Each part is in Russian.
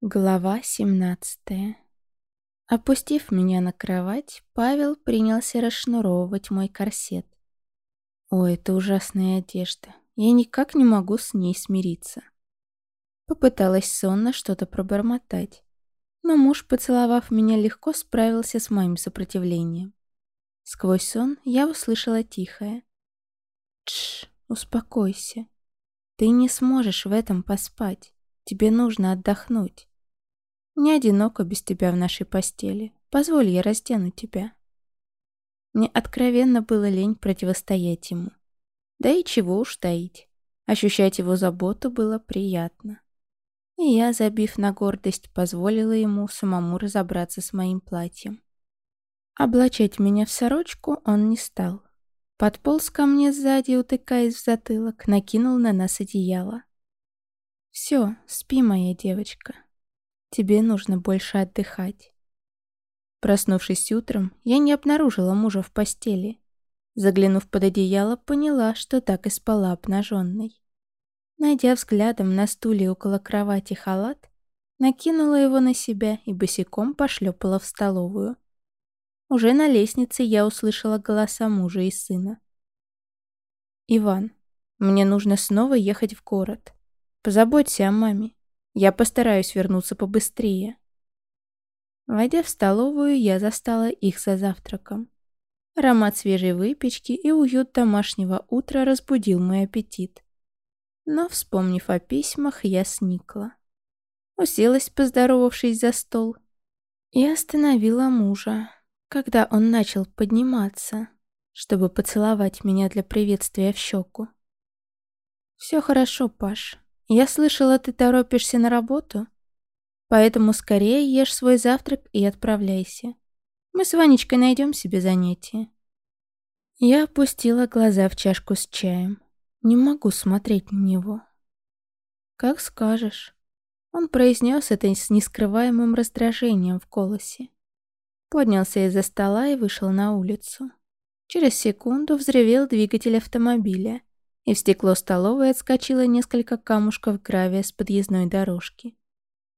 Глава 17 Опустив меня на кровать, Павел принялся расшнуровывать мой корсет. О, это ужасная одежда. Я никак не могу с ней смириться. Попыталась сонно что-то пробормотать, но муж, поцеловав меня, легко справился с моим сопротивлением. Сквозь сон я услышала тихое. «Тш, успокойся. Ты не сможешь в этом поспать. Тебе нужно отдохнуть. Не одиноко без тебя в нашей постели. Позволь, я раздену тебя. Мне откровенно было лень противостоять ему. Да и чего уж таить. Ощущать его заботу было приятно. И я, забив на гордость, позволила ему самому разобраться с моим платьем. Облачать меня в сорочку он не стал. Подполз ко мне сзади, утыкаясь в затылок, накинул на нас одеяло. «Все, спи, моя девочка», Тебе нужно больше отдыхать. Проснувшись утром, я не обнаружила мужа в постели. Заглянув под одеяло, поняла, что так и спала обнаженной. Найдя взглядом на стуле около кровати халат, накинула его на себя и босиком пошлепала в столовую. Уже на лестнице я услышала голоса мужа и сына. «Иван, мне нужно снова ехать в город. Позаботься о маме. Я постараюсь вернуться побыстрее. Войдя в столовую, я застала их за завтраком. Аромат свежей выпечки и уют домашнего утра разбудил мой аппетит. Но, вспомнив о письмах, я сникла. Уселась, поздоровавшись за стол, и остановила мужа, когда он начал подниматься, чтобы поцеловать меня для приветствия в щеку. «Все хорошо, Паш. «Я слышала, ты торопишься на работу, поэтому скорее ешь свой завтрак и отправляйся. Мы с Ванечкой найдем себе занятие». Я опустила глаза в чашку с чаем. Не могу смотреть на него. «Как скажешь». Он произнес это с нескрываемым раздражением в голосе. Поднялся из-за стола и вышел на улицу. Через секунду взревел двигатель автомобиля, и в стекло столовой отскочило несколько камушков гравия с подъездной дорожки.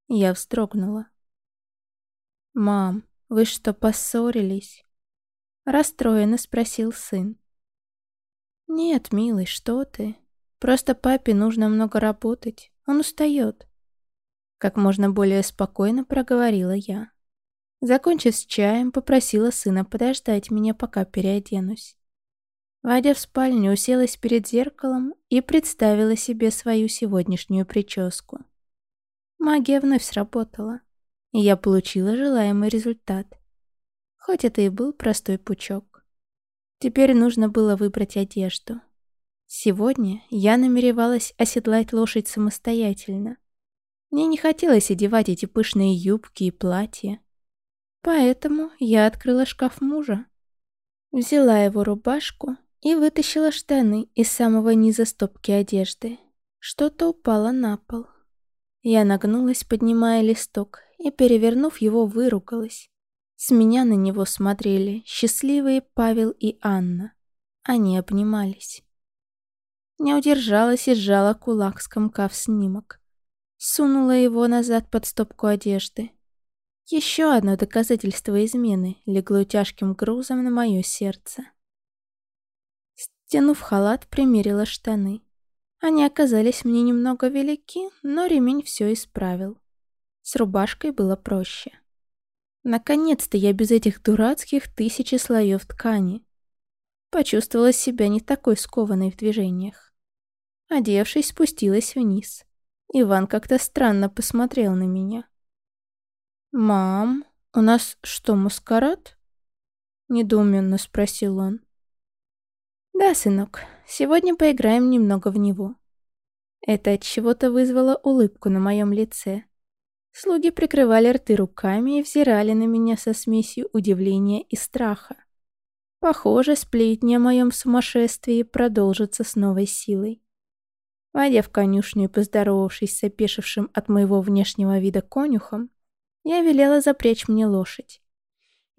Я вздрогнула. «Мам, вы что, поссорились?» Расстроенно спросил сын. «Нет, милый, что ты? Просто папе нужно много работать, он устает». Как можно более спокойно проговорила я. Закончив с чаем, попросила сына подождать меня, пока переоденусь. Войдя в спальню, уселась перед зеркалом и представила себе свою сегодняшнюю прическу. Магия вновь сработала, и я получила желаемый результат. Хоть это и был простой пучок. Теперь нужно было выбрать одежду. Сегодня я намеревалась оседлать лошадь самостоятельно. Мне не хотелось одевать эти пышные юбки и платья. Поэтому я открыла шкаф мужа. Взяла его рубашку и вытащила штаны из самого низа стопки одежды. Что-то упало на пол. Я нагнулась, поднимая листок, и, перевернув его, выругалась. С меня на него смотрели счастливые Павел и Анна. Они обнимались. Не удержалась и сжала кулак, скомкав снимок. Сунула его назад под стопку одежды. Еще одно доказательство измены легло тяжким грузом на мое сердце. Стянув халат, примерила штаны. Они оказались мне немного велики, но ремень все исправил. С рубашкой было проще. Наконец-то я без этих дурацких тысячи слоев ткани. Почувствовала себя не такой скованной в движениях. Одевшись, спустилась вниз. Иван как-то странно посмотрел на меня. «Мам, у нас что, маскарад?» Недоуменно спросил он. «Да, сынок, сегодня поиграем немного в него». Это от чего-то вызвало улыбку на моем лице. Слуги прикрывали рты руками и взирали на меня со смесью удивления и страха. Похоже, сплетни о моем сумасшествии продолжатся с новой силой. Войдя в конюшню и поздоровавшись с опешившим от моего внешнего вида конюхом, я велела запрячь мне лошадь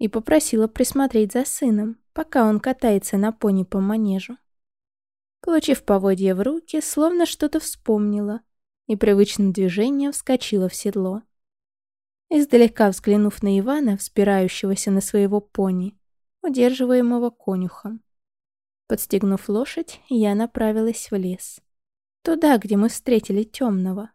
и попросила присмотреть за сыном, пока он катается на пони по манежу. Получив поводья в руки, словно что-то вспомнила и привычным движением вскочила в седло. издалека взглянув на Ивана, взбирающегося на своего пони, удерживаемого конюхом. Подстегнув лошадь, я направилась в лес. Туда, где мы встретили темного.